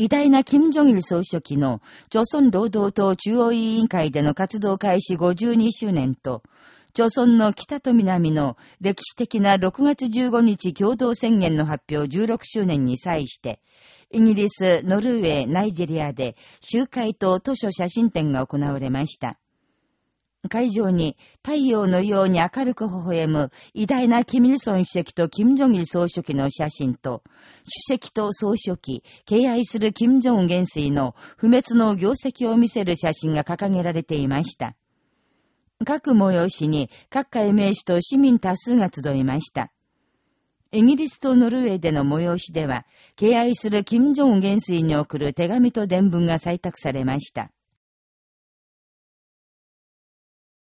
偉大な金正日総書記の、朝鮮労働党中央委員会での活動開始52周年と、朝鮮の北と南の歴史的な6月15日共同宣言の発表16周年に際して、イギリス、ノルウェー、ナイジェリアで集会と図書写真展が行われました。会場に太陽のように明るく微笑む偉大なキミルソン主席とキム・ジョギル総書記の写真と、主席と総書記、敬愛するキム・ジョン元帥の不滅の業績を見せる写真が掲げられていました。各催しに各界名士と市民多数が集いました。イギリスとノルウェーでの催しでは、敬愛する金正恩元帥に送る手紙と伝聞が採択されました。